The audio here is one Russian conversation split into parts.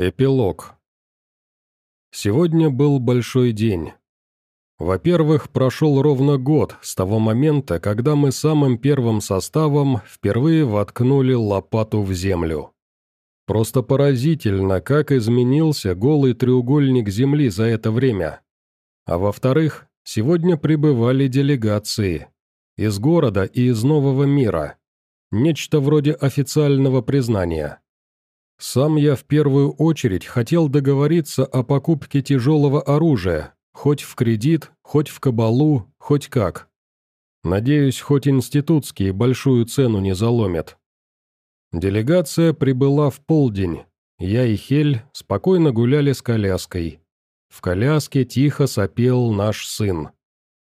Эпилог. Сегодня был большой день. Во-первых, прошел ровно год с того момента, когда мы самым первым составом впервые воткнули лопату в землю. Просто поразительно, как изменился голый треугольник Земли за это время. А во-вторых, сегодня прибывали делегации. Из города и из нового мира. Нечто вроде официального признания. Сам я в первую очередь хотел договориться о покупке тяжелого оружия, хоть в кредит, хоть в кабалу, хоть как. Надеюсь, хоть институтские большую цену не заломят. Делегация прибыла в полдень. Я и Хель спокойно гуляли с коляской. В коляске тихо сопел наш сын.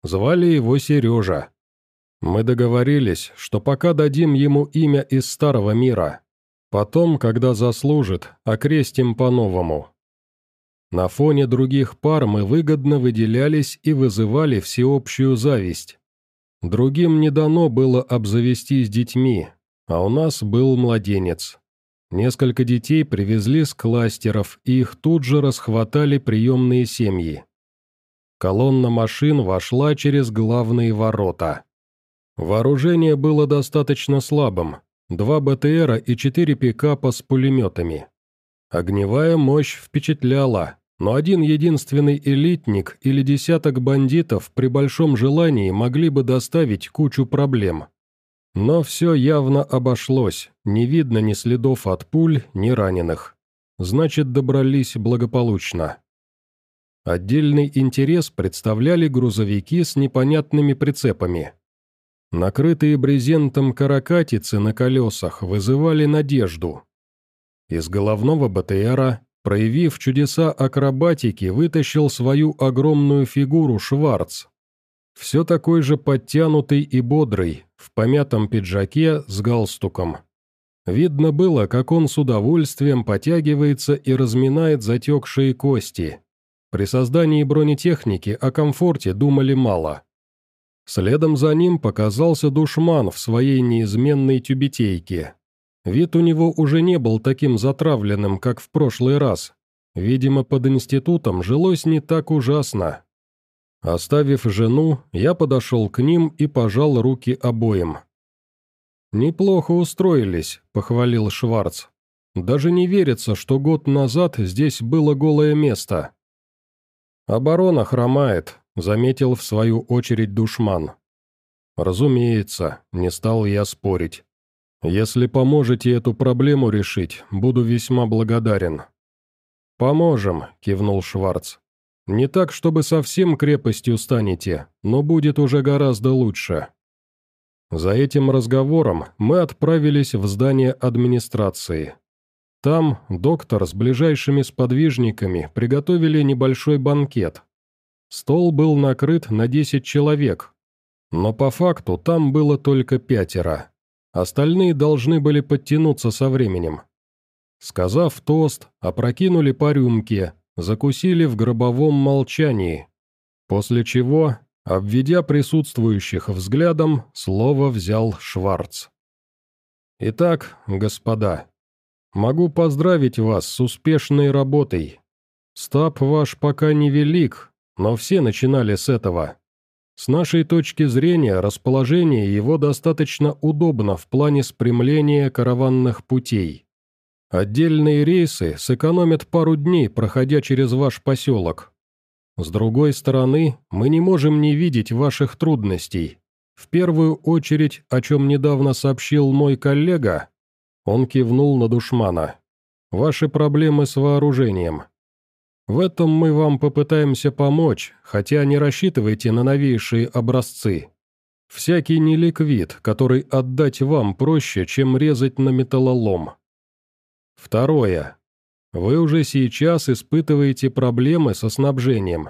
Звали его Сережа. Мы договорились, что пока дадим ему имя из Старого Мира – Потом, когда заслужит, окрестим по-новому. На фоне других пар мы выгодно выделялись и вызывали всеобщую зависть. Другим не дано было обзавестись детьми, а у нас был младенец. Несколько детей привезли с кластеров, и их тут же расхватали приемные семьи. Колонна машин вошла через главные ворота. Вооружение было достаточно слабым, два БТРа и четыре пикапа с пулеметами. Огневая мощь впечатляла, но один единственный элитник или десяток бандитов при большом желании могли бы доставить кучу проблем. Но все явно обошлось, не видно ни следов от пуль, ни раненых. Значит, добрались благополучно. Отдельный интерес представляли грузовики с непонятными прицепами. Накрытые брезентом каракатицы на колесах вызывали надежду. Из головного БТРа, проявив чудеса акробатики, вытащил свою огромную фигуру Шварц. Все такой же подтянутый и бодрый, в помятом пиджаке с галстуком. Видно было, как он с удовольствием потягивается и разминает затекшие кости. При создании бронетехники о комфорте думали мало. Следом за ним показался душман в своей неизменной тюбетейке. Вид у него уже не был таким затравленным, как в прошлый раз. Видимо, под институтом жилось не так ужасно. Оставив жену, я подошел к ним и пожал руки обоим. «Неплохо устроились», — похвалил Шварц. «Даже не верится, что год назад здесь было голое место». «Оборона хромает», — заметил в свою очередь душман. «Разумеется, не стал я спорить. Если поможете эту проблему решить, буду весьма благодарен». «Поможем», — кивнул Шварц. «Не так, чтобы совсем крепостью станете, но будет уже гораздо лучше». За этим разговором мы отправились в здание администрации. Там доктор с ближайшими сподвижниками приготовили небольшой банкет, Стол был накрыт на 10 человек, но по факту там было только пятеро. Остальные должны были подтянуться со временем. Сказав тост, опрокинули по рюмке, закусили в гробовом молчании, после чего, обведя присутствующих взглядом, слово взял Шварц. «Итак, господа, могу поздравить вас с успешной работой. Стаб ваш пока невелик, но все начинали с этого. С нашей точки зрения, расположение его достаточно удобно в плане спрямления караванных путей. Отдельные рейсы сэкономят пару дней, проходя через ваш поселок. С другой стороны, мы не можем не видеть ваших трудностей. В первую очередь, о чем недавно сообщил мой коллега, он кивнул на душмана. Ваши проблемы с вооружением. В этом мы вам попытаемся помочь, хотя не рассчитывайте на новейшие образцы. Всякий неликвид, который отдать вам проще, чем резать на металлолом. Второе. Вы уже сейчас испытываете проблемы со снабжением,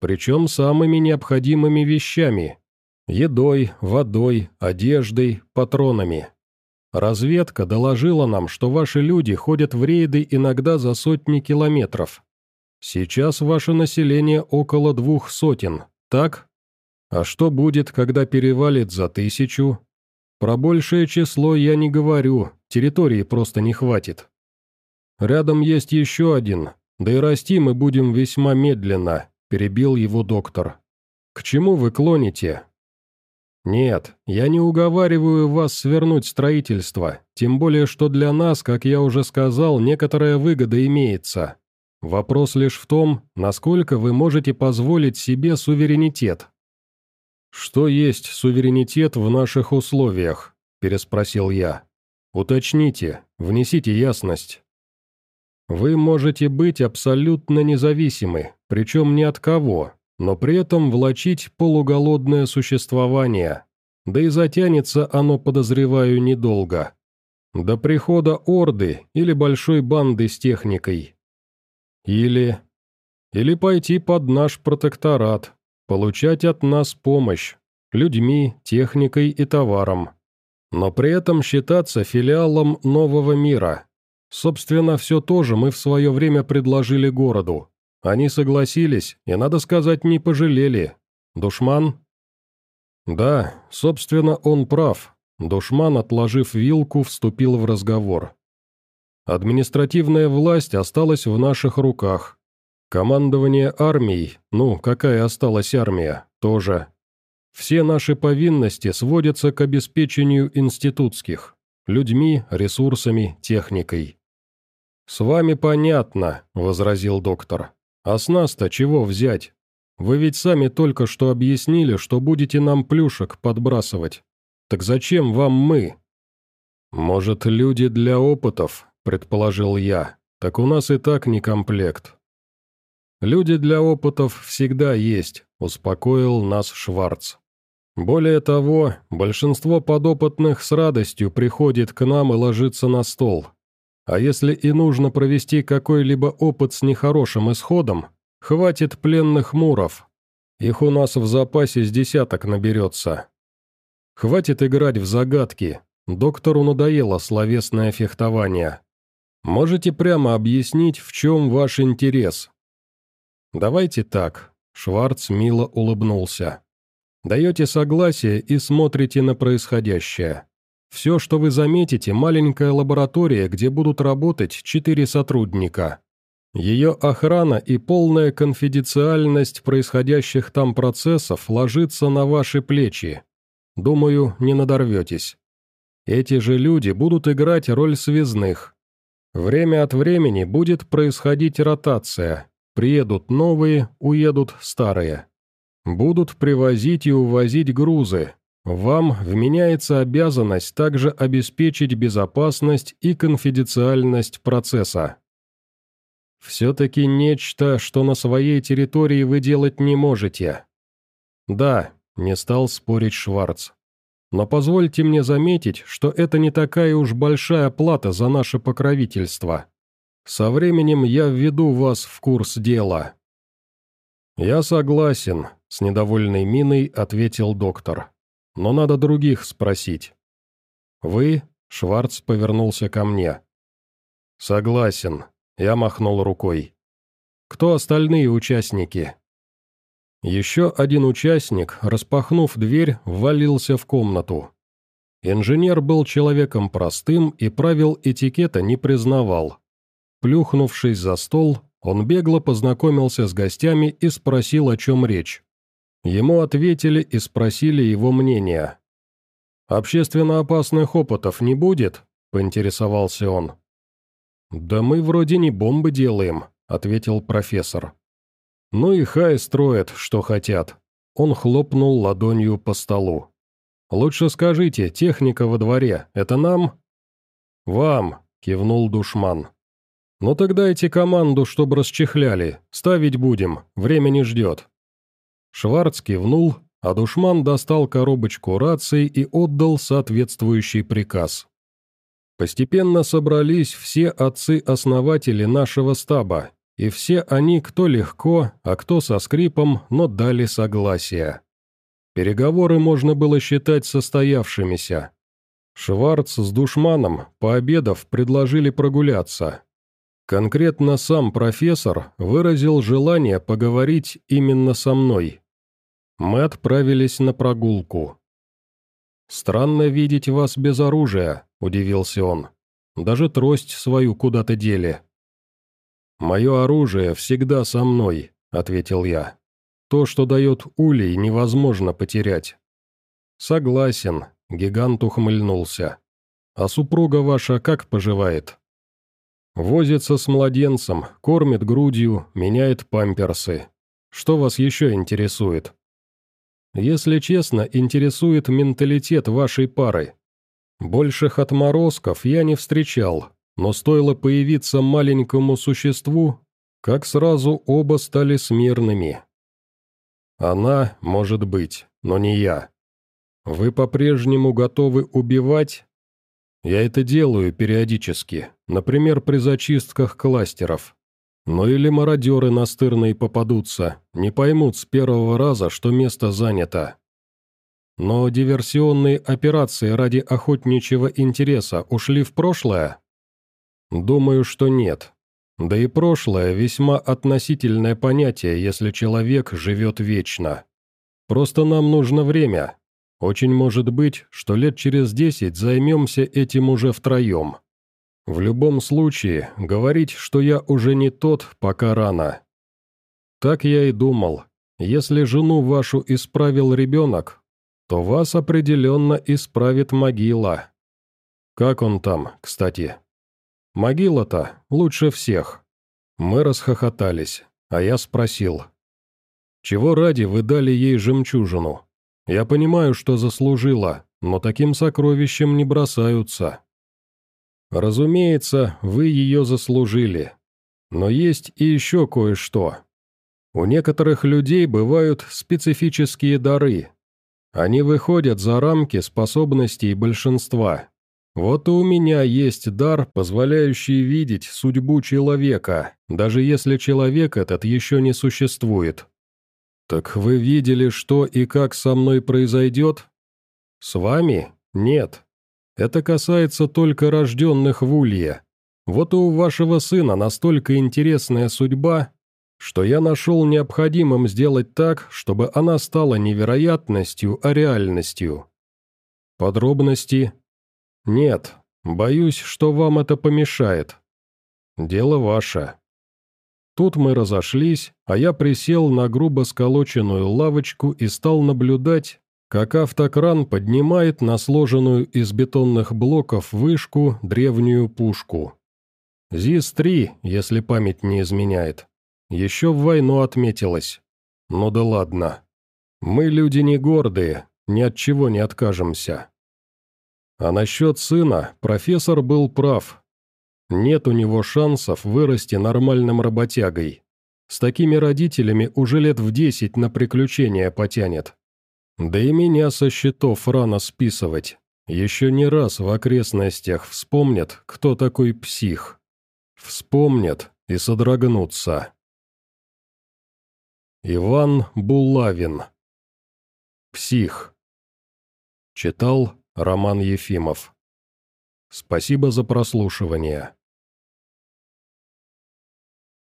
причем самыми необходимыми вещами – едой, водой, одеждой, патронами. Разведка доложила нам, что ваши люди ходят в рейды иногда за сотни километров. Сейчас ваше население около двух сотен, так? А что будет, когда перевалит за тысячу? Про большее число я не говорю, территории просто не хватит. Рядом есть еще один, да и расти мы будем весьма медленно», – перебил его доктор. «К чему вы клоните?» «Нет, я не уговариваю вас свернуть строительство, тем более что для нас, как я уже сказал, некоторая выгода имеется. Вопрос лишь в том, насколько вы можете позволить себе суверенитет». «Что есть суверенитет в наших условиях?» – переспросил я. «Уточните, внесите ясность». «Вы можете быть абсолютно независимы, причем ни от кого, но при этом влачить полуголодное существование. Да и затянется оно, подозреваю, недолго. До прихода Орды или большой банды с техникой. Или... Или пойти под наш протекторат, получать от нас помощь, людьми, техникой и товаром. Но при этом считаться филиалом нового мира. Собственно, все то же мы в свое время предложили городу. Они согласились, и, надо сказать, не пожалели. Душман? Да, собственно, он прав. Душман, отложив вилку, вступил в разговор. Административная власть осталась в наших руках. Командование армией, ну, какая осталась армия, тоже. Все наши повинности сводятся к обеспечению институтских, людьми, ресурсами, техникой. «С вами понятно», — возразил доктор. «А с нас-то чего взять? Вы ведь сами только что объяснили, что будете нам плюшек подбрасывать. Так зачем вам мы?» «Может, люди для опытов», — предположил я. «Так у нас и так не комплект». «Люди для опытов всегда есть», — успокоил нас Шварц. «Более того, большинство подопытных с радостью приходит к нам и ложится на стол. А если и нужно провести какой-либо опыт с нехорошим исходом, хватит пленных муров. Их у нас в запасе с десяток наберется. Хватит играть в загадки. Доктору надоело словесное фехтование. Можете прямо объяснить, в чем ваш интерес? Давайте так. Шварц мило улыбнулся. Даете согласие и смотрите на происходящее. Все, что вы заметите, маленькая лаборатория, где будут работать четыре сотрудника. Ее охрана и полная конфиденциальность происходящих там процессов ложится на ваши плечи. Думаю, не надорветесь. Эти же люди будут играть роль связных. Время от времени будет происходить ротация. Приедут новые, уедут старые. Будут привозить и увозить грузы, вам вменяется обязанность также обеспечить безопасность и конфиденциальность процесса. Все-таки нечто, что на своей территории вы делать не можете. Да, не стал спорить Шварц. Но позвольте мне заметить, что это не такая уж большая плата за наше покровительство. Со временем я введу вас в курс дела. Я согласен, с недовольной миной ответил доктор но надо других спросить». «Вы?» — Шварц повернулся ко мне. «Согласен», — я махнул рукой. «Кто остальные участники?» Еще один участник, распахнув дверь, ввалился в комнату. Инженер был человеком простым и правил этикета не признавал. Плюхнувшись за стол, он бегло познакомился с гостями и спросил, о чем речь. Ему ответили и спросили его мнения. «Общественно опасных опытов не будет?» – поинтересовался он. «Да мы вроде не бомбы делаем», – ответил профессор. «Ну и хай строят, что хотят». Он хлопнул ладонью по столу. «Лучше скажите, техника во дворе, это нам?» «Вам», – кивнул душман. «Ну тогда дайте команду, чтобы расчехляли. Ставить будем, время не ждет». Шварц кивнул, а душман достал коробочку рации и отдал соответствующий приказ. Постепенно собрались все отцы-основатели нашего стаба, и все они, кто легко, а кто со скрипом, но дали согласие. Переговоры можно было считать состоявшимися. Шварц с душманом, пообедав, предложили прогуляться. Конкретно сам профессор выразил желание поговорить именно со мной. Мы отправились на прогулку. «Странно видеть вас без оружия», — удивился он. «Даже трость свою куда-то дели. «Мое оружие всегда со мной», — ответил я. «То, что дает улей, невозможно потерять». «Согласен», — гигант ухмыльнулся. «А супруга ваша как поживает?» «Возится с младенцем, кормит грудью, меняет памперсы. Что вас еще интересует?» «Если честно, интересует менталитет вашей пары. Больших отморозков я не встречал, но стоило появиться маленькому существу, как сразу оба стали смирными. Она, может быть, но не я. Вы по-прежнему готовы убивать? Я это делаю периодически, например, при зачистках кластеров. Но или мародеры настырные попадутся, не поймут с первого раза, что место занято. Но диверсионные операции ради охотничьего интереса ушли в прошлое? Думаю, что нет. Да и прошлое весьма относительное понятие, если человек живет вечно. Просто нам нужно время. Очень может быть, что лет через десять займемся этим уже втроем. В любом случае, говорить, что я уже не тот, пока рано. Так я и думал. Если жену вашу исправил ребенок, то вас определенно исправит могила. Как он там, кстати? Могила-то лучше всех. Мы расхохотались, а я спросил. Чего ради вы дали ей жемчужину? Я понимаю, что заслужила, но таким сокровищем не бросаются. Разумеется, вы ее заслужили. Но есть и еще кое-что. У некоторых людей бывают специфические дары, они выходят за рамки способностей большинства. Вот и у меня есть дар, позволяющий видеть судьбу человека, даже если человек этот еще не существует. Так вы видели, что и как со мной произойдет? С вами? Нет. Это касается только рожденных в Улье. Вот у вашего сына настолько интересная судьба, что я нашел необходимым сделать так, чтобы она стала невероятностью, а реальностью. Подробности? Нет, боюсь, что вам это помешает. Дело ваше. Тут мы разошлись, а я присел на грубо сколоченную лавочку и стал наблюдать, как автокран поднимает на сложенную из бетонных блоков вышку древнюю пушку. ЗИС-3, если память не изменяет. Еще в войну отметилось. Ну да ладно. Мы люди не гордые, ни от чего не откажемся. А насчет сына профессор был прав. Нет у него шансов вырасти нормальным работягой. С такими родителями уже лет в десять на приключения потянет. Да и меня со счетов рано списывать. Еще не раз в окрестностях вспомнят, кто такой псих. Вспомнят и содрогнутся. Иван Булавин. Псих. Читал Роман Ефимов. Спасибо за прослушивание.